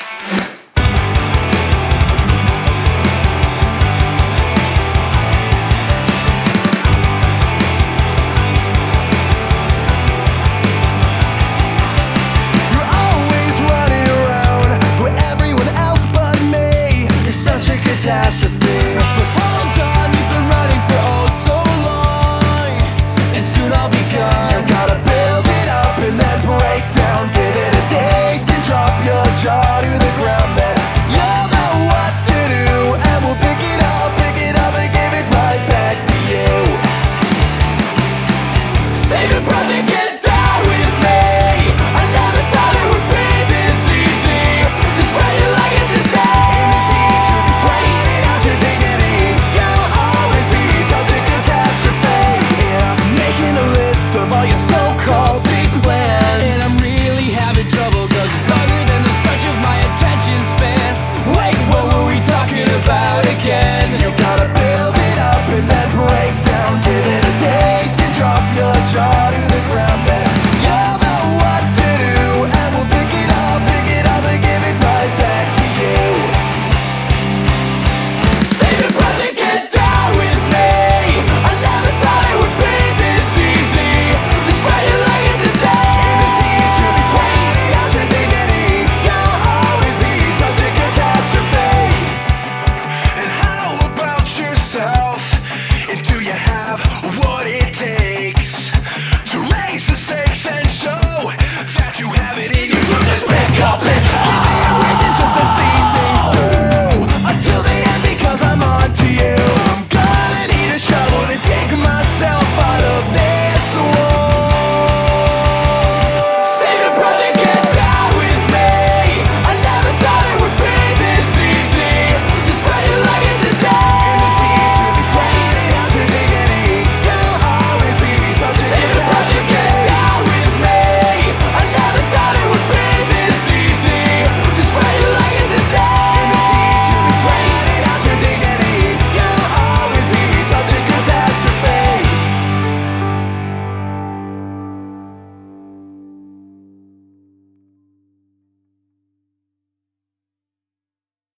Yeah. you.